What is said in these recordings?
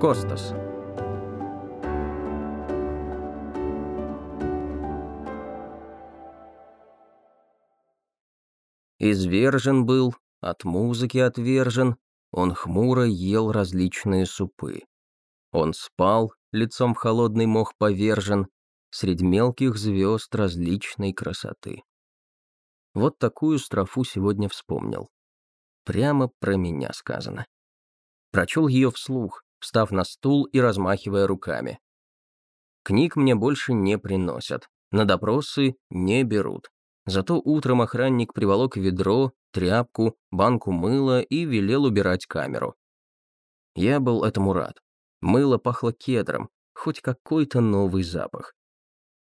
Костас. Извержен был, от музыки отвержен, он хмуро ел различные супы. Он спал, лицом в холодный мох повержен, средь мелких звезд различной красоты. Вот такую строфу сегодня вспомнил. Прямо про меня сказано. Прочел ее вслух, встав на стул и размахивая руками. Книг мне больше не приносят, на допросы не берут. Зато утром охранник приволок ведро, тряпку, банку мыла и велел убирать камеру. Я был этому рад. Мыло пахло кедром, хоть какой-то новый запах.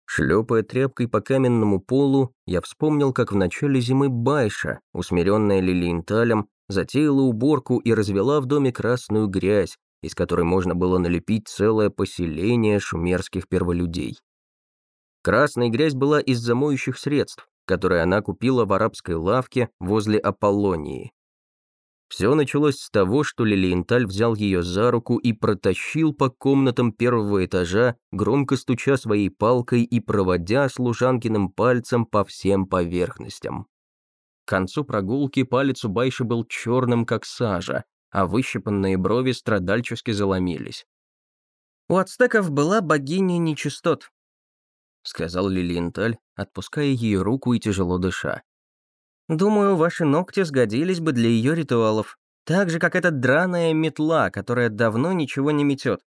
Шлепая тряпкой по каменному полу, я вспомнил, как в начале зимы Байша, усмиренная лилиенталем, затеяла уборку и развела в доме красную грязь, из которой можно было налепить целое поселение шумерских перволюдей. Красная грязь была из-за моющих средств, которые она купила в арабской лавке возле Аполлонии. Все началось с того, что Лилиенталь взял ее за руку и протащил по комнатам первого этажа, громко стуча своей палкой и проводя служанкиным пальцем по всем поверхностям. К концу прогулки палец у Байши был черным, как сажа, а выщипанные брови страдальчески заломились. «У ацтеков была богиня нечистот», — сказал Лилиенталь, отпуская ее руку и тяжело дыша. «Думаю, ваши ногти сгодились бы для ее ритуалов, так же, как эта драная метла, которая давно ничего не метет.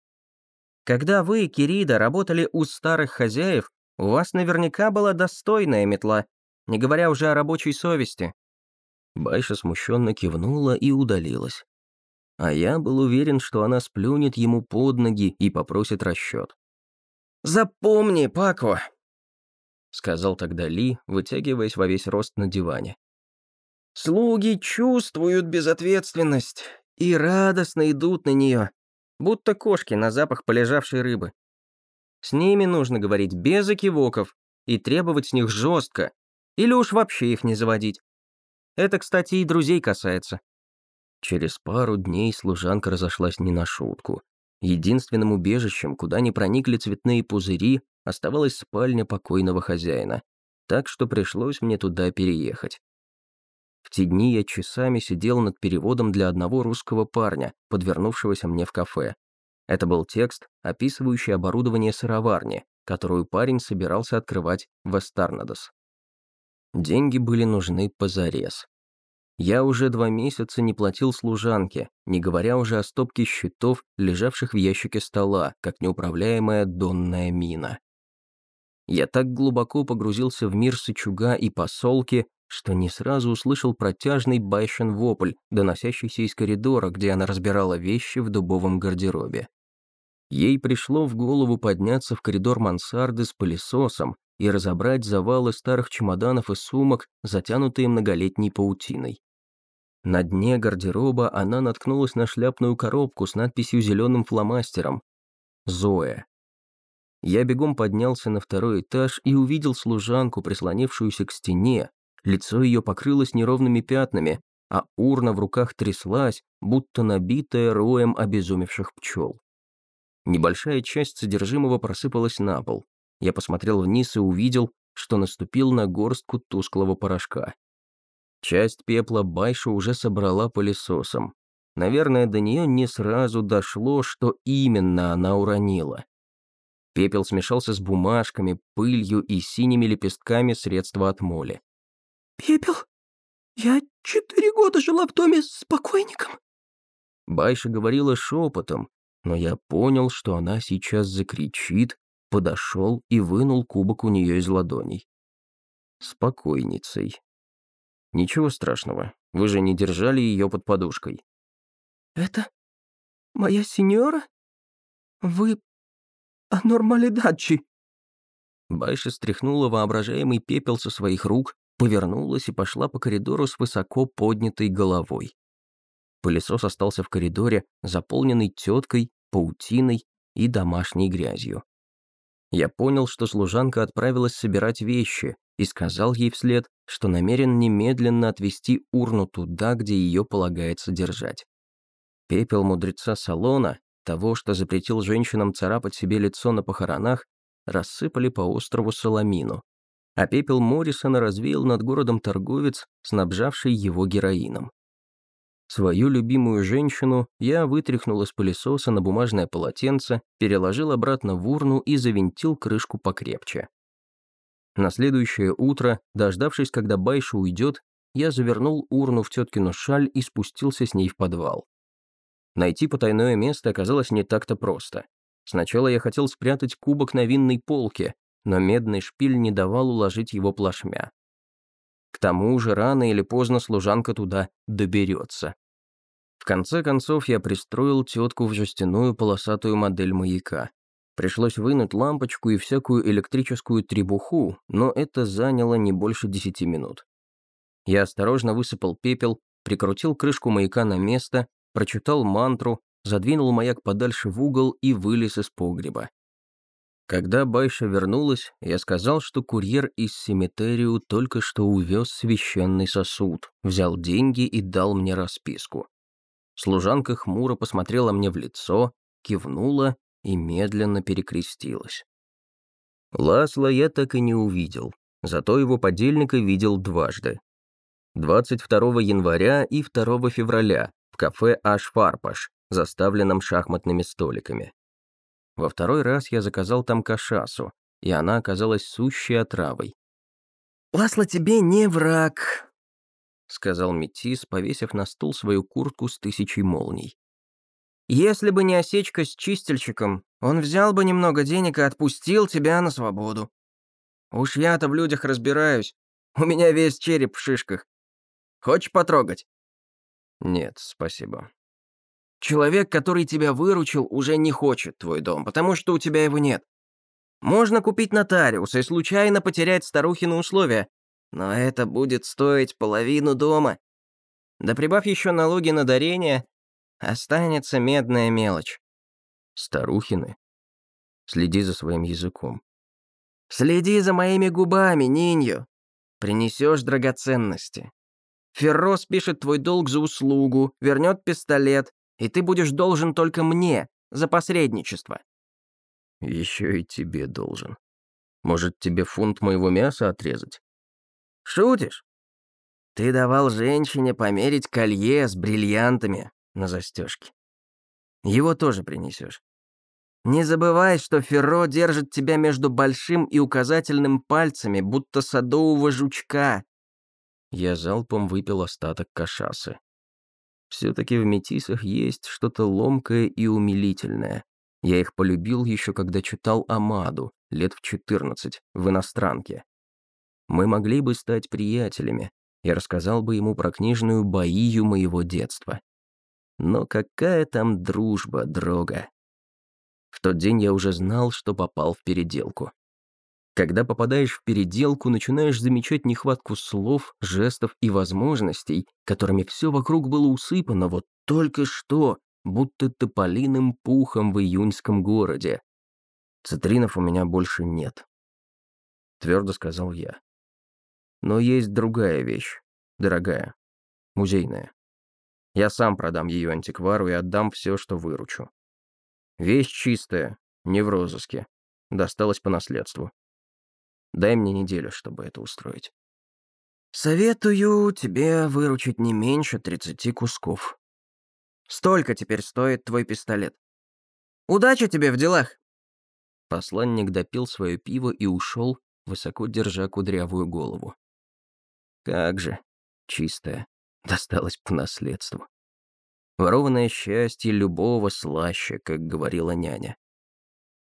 Когда вы, Кирида, работали у старых хозяев, у вас наверняка была достойная метла, не говоря уже о рабочей совести». Байша смущенно кивнула и удалилась. А я был уверен, что она сплюнет ему под ноги и попросит расчет. «Запомни, Пако!» — сказал тогда Ли, вытягиваясь во весь рост на диване. «Слуги чувствуют безответственность и радостно идут на нее, будто кошки на запах полежавшей рыбы. С ними нужно говорить без окивоков и требовать с них жестко, или уж вообще их не заводить. Это, кстати, и друзей касается. Через пару дней служанка разошлась не на шутку. Единственным убежищем, куда не проникли цветные пузыри, оставалась спальня покойного хозяина. Так что пришлось мне туда переехать. В те дни я часами сидел над переводом для одного русского парня, подвернувшегося мне в кафе. Это был текст, описывающий оборудование сыроварни, которую парень собирался открывать в Эстарнадос. Деньги были нужны позарез. Я уже два месяца не платил служанке, не говоря уже о стопке счетов, лежавших в ящике стола, как неуправляемая донная мина. Я так глубоко погрузился в мир сычуга и посолки, что не сразу услышал протяжный байшен вопль, доносящийся из коридора, где она разбирала вещи в дубовом гардеробе. Ей пришло в голову подняться в коридор мансарды с пылесосом, и разобрать завалы старых чемоданов и сумок, затянутые многолетней паутиной. На дне гардероба она наткнулась на шляпную коробку с надписью зеленым фломастером «Зоя». Я бегом поднялся на второй этаж и увидел служанку, прислонившуюся к стене. Лицо ее покрылось неровными пятнами, а урна в руках тряслась, будто набитая роем обезумевших пчел. Небольшая часть содержимого просыпалась на пол. Я посмотрел вниз и увидел, что наступил на горстку тусклого порошка. Часть пепла Байша уже собрала пылесосом. Наверное, до нее не сразу дошло, что именно она уронила. Пепел смешался с бумажками, пылью и синими лепестками средства от моли. «Пепел? Я четыре года жила в доме с покойником». Байша говорила шепотом, но я понял, что она сейчас закричит подошел и вынул кубок у нее из ладоней. Спокойницей. Ничего страшного, вы же не держали ее под подушкой. Это моя сеньора? Вы анормалидачи. Байша стряхнула воображаемый пепел со своих рук, повернулась и пошла по коридору с высоко поднятой головой. Пылесос остался в коридоре, заполненный теткой, паутиной и домашней грязью. Я понял, что служанка отправилась собирать вещи и сказал ей вслед, что намерен немедленно отвезти урну туда, где ее полагается держать. Пепел мудреца салона, того, что запретил женщинам царапать себе лицо на похоронах, рассыпали по острову Соломину, а пепел Моррисона развеял над городом торговец, снабжавший его героином. Свою любимую женщину я вытряхнул из пылесоса на бумажное полотенце, переложил обратно в урну и завинтил крышку покрепче. На следующее утро, дождавшись, когда Байша уйдет, я завернул урну в теткину шаль и спустился с ней в подвал. Найти потайное место оказалось не так-то просто. Сначала я хотел спрятать кубок на винной полке, но медный шпиль не давал уложить его плашмя. К тому же рано или поздно служанка туда доберется. В конце концов я пристроил тетку в жестяную полосатую модель маяка. Пришлось вынуть лампочку и всякую электрическую требуху, но это заняло не больше десяти минут. Я осторожно высыпал пепел, прикрутил крышку маяка на место, прочитал мантру, задвинул маяк подальше в угол и вылез из погреба. Когда Байша вернулась, я сказал, что курьер из семитерию только что увез священный сосуд, взял деньги и дал мне расписку. Служанка хмуро посмотрела мне в лицо, кивнула и медленно перекрестилась. Ласла я так и не увидел, зато его подельника видел дважды. 22 января и 2 февраля в кафе «Аш Фарпаш», заставленном шахматными столиками. Во второй раз я заказал там кашасу, и она оказалась сущей отравой. «Ласло тебе не враг», — сказал Метис, повесив на стул свою куртку с тысячей молний. «Если бы не осечка с чистильщиком, он взял бы немного денег и отпустил тебя на свободу. Уж я-то в людях разбираюсь. У меня весь череп в шишках. Хочешь потрогать?» «Нет, спасибо», Человек, который тебя выручил, уже не хочет твой дом, потому что у тебя его нет. Можно купить нотариуса и случайно потерять старухины условия, но это будет стоить половину дома. Да прибавь еще налоги на дарение, останется медная мелочь. Старухины? Следи за своим языком. Следи за моими губами, Нинью. Принесешь драгоценности. Феррос пишет твой долг за услугу, вернет пистолет, и ты будешь должен только мне за посредничество». Еще и тебе должен. Может, тебе фунт моего мяса отрезать?» «Шутишь? Ты давал женщине померить колье с бриллиантами на застежке. Его тоже принесешь. Не забывай, что Ферро держит тебя между большим и указательным пальцами, будто садового жучка». Я залпом выпил остаток кашасы. Все-таки в метисах есть что-то ломкое и умилительное. Я их полюбил еще когда читал Амаду, лет в 14, в иностранке. Мы могли бы стать приятелями. Я рассказал бы ему про книжную боию моего детства. Но какая там дружба, дрога. В тот день я уже знал, что попал в переделку. Когда попадаешь в переделку, начинаешь замечать нехватку слов, жестов и возможностей, которыми все вокруг было усыпано вот только что, будто тополиным пухом в июньском городе. Цитринов у меня больше нет. Твердо сказал я. Но есть другая вещь, дорогая, музейная. Я сам продам ее антиквару и отдам все, что выручу. Вещь чистая, не в розыске. Досталась по наследству. Дай мне неделю, чтобы это устроить. Советую тебе выручить не меньше 30 кусков. Столько теперь стоит твой пистолет. Удачи тебе в делах. Посланник допил свое пиво и ушел, высоко держа кудрявую голову. Как же, чистое, досталось по наследству. Ворованное счастье любого слаще, как говорила няня.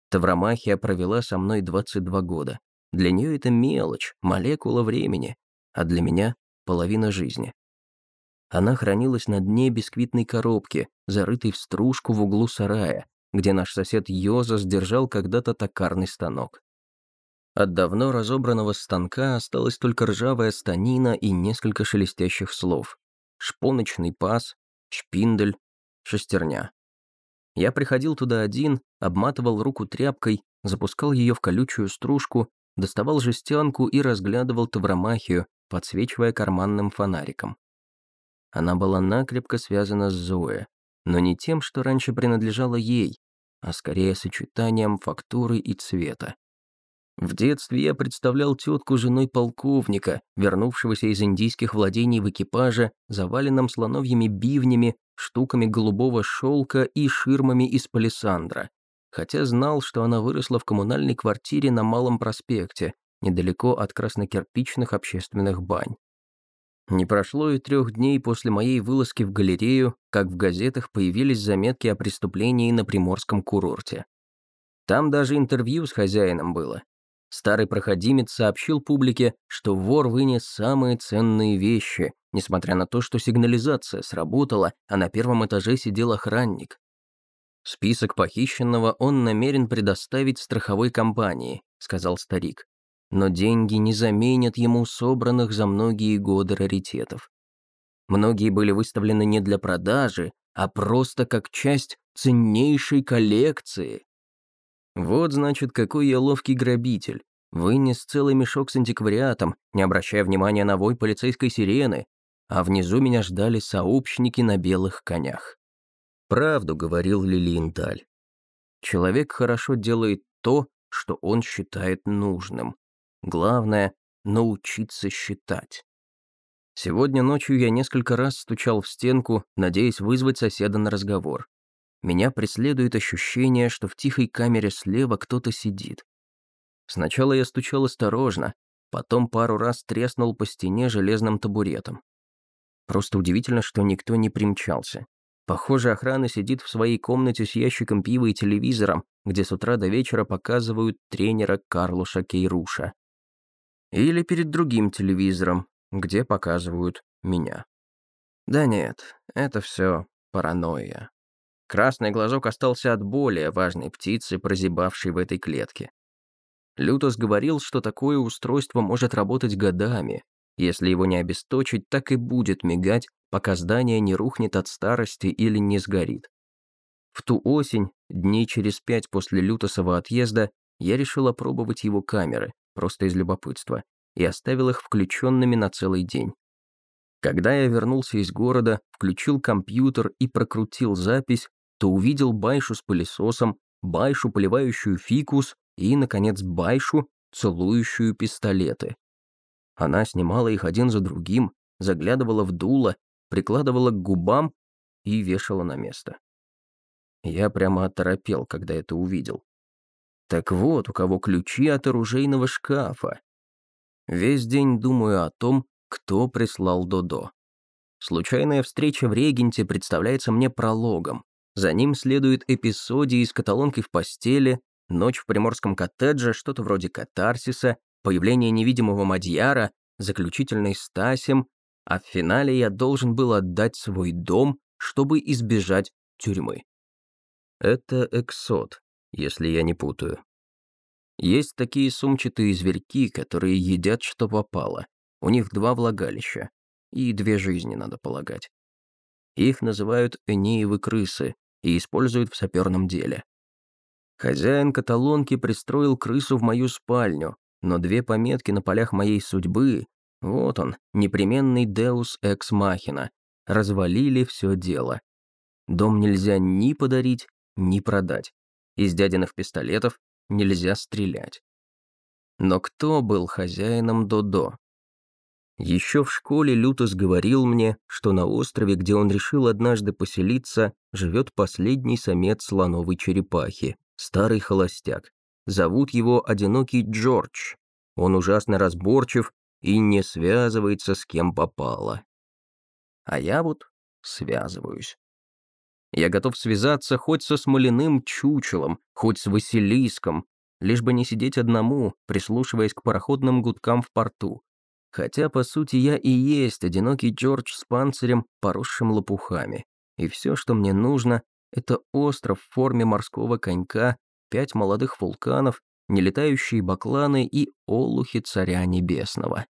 Тавромахия провела со мной 22 года. Для нее это мелочь, молекула времени, а для меня — половина жизни. Она хранилась на дне бисквитной коробки, зарытой в стружку в углу сарая, где наш сосед Йоза сдержал когда-то токарный станок. От давно разобранного станка осталась только ржавая станина и несколько шелестящих слов. Шпоночный паз, шпиндель, шестерня. Я приходил туда один, обматывал руку тряпкой, запускал ее в колючую стружку доставал жестянку и разглядывал тавромахию, подсвечивая карманным фонариком. Она была накрепко связана с Зоей, но не тем, что раньше принадлежало ей, а скорее сочетанием фактуры и цвета. В детстве я представлял тетку женой полковника, вернувшегося из индийских владений в экипаже, заваленном слоновьими бивнями, штуками голубого шелка и ширмами из палисандра. Хотя знал, что она выросла в коммунальной квартире на Малом проспекте, недалеко от краснокирпичных общественных бань. Не прошло и трех дней после моей вылазки в галерею, как в газетах появились заметки о преступлении на приморском курорте. Там даже интервью с хозяином было. Старый проходимец сообщил публике, что вор вынес самые ценные вещи, несмотря на то, что сигнализация сработала, а на первом этаже сидел охранник. «Список похищенного он намерен предоставить страховой компании», — сказал старик но деньги не заменят ему собранных за многие годы раритетов. Многие были выставлены не для продажи, а просто как часть ценнейшей коллекции. Вот, значит, какой я ловкий грабитель. Вынес целый мешок с антиквариатом, не обращая внимания на вой полицейской сирены, а внизу меня ждали сообщники на белых конях. Правду говорил Лилиенталь. Человек хорошо делает то, что он считает нужным. Главное — научиться считать. Сегодня ночью я несколько раз стучал в стенку, надеясь вызвать соседа на разговор. Меня преследует ощущение, что в тихой камере слева кто-то сидит. Сначала я стучал осторожно, потом пару раз треснул по стене железным табуретом. Просто удивительно, что никто не примчался. Похоже, охрана сидит в своей комнате с ящиком пива и телевизором, где с утра до вечера показывают тренера Карлуша Кейруша. Или перед другим телевизором, где показывают меня. Да нет, это все паранойя. Красный глазок остался от более важной птицы, прозябавшей в этой клетке. Лютос говорил, что такое устройство может работать годами. Если его не обесточить, так и будет мигать, пока здание не рухнет от старости или не сгорит. В ту осень, дней через пять после Лютосова отъезда, я решил опробовать его камеры, просто из любопытства, и оставил их включенными на целый день. Когда я вернулся из города, включил компьютер и прокрутил запись, то увидел Байшу с пылесосом, Байшу, поливающую фикус, и, наконец, Байшу, целующую пистолеты. Она снимала их один за другим, заглядывала в дуло, прикладывала к губам и вешала на место. Я прямо оторопел, когда это увидел. Так вот, у кого ключи от оружейного шкафа. Весь день думаю о том, кто прислал Додо. Случайная встреча в Регенте представляется мне прологом. За ним следует эпизодии с каталонкой в постели, ночь в приморском коттедже, что-то вроде катарсиса, появление невидимого Мадьяра, заключительный Стасем, а в финале я должен был отдать свой дом, чтобы избежать тюрьмы. Это эксод, если я не путаю. Есть такие сумчатые зверьки, которые едят, что попало. У них два влагалища. И две жизни, надо полагать. Их называют энеевы крысы и используют в саперном деле. Хозяин каталонки пристроил крысу в мою спальню, но две пометки на полях моей судьбы, вот он, непременный Deus Ex Machina, развалили все дело. Дом нельзя ни подарить, ни продать. Из дядиных пистолетов нельзя стрелять. Но кто был хозяином Додо? Еще в школе Лютос говорил мне, что на острове, где он решил однажды поселиться, живет последний самец слоновой черепахи, старый холостяк. Зовут его Одинокий Джордж. Он ужасно разборчив и не связывается с кем попало. А я вот связываюсь. Я готов связаться хоть со смоляным чучелом, хоть с Василиском, лишь бы не сидеть одному, прислушиваясь к пароходным гудкам в порту. Хотя, по сути, я и есть одинокий Джордж с панцирем, поросшим лопухами. И все, что мне нужно, это остров в форме морского конька, пять молодых вулканов, нелетающие бакланы и олухи царя небесного.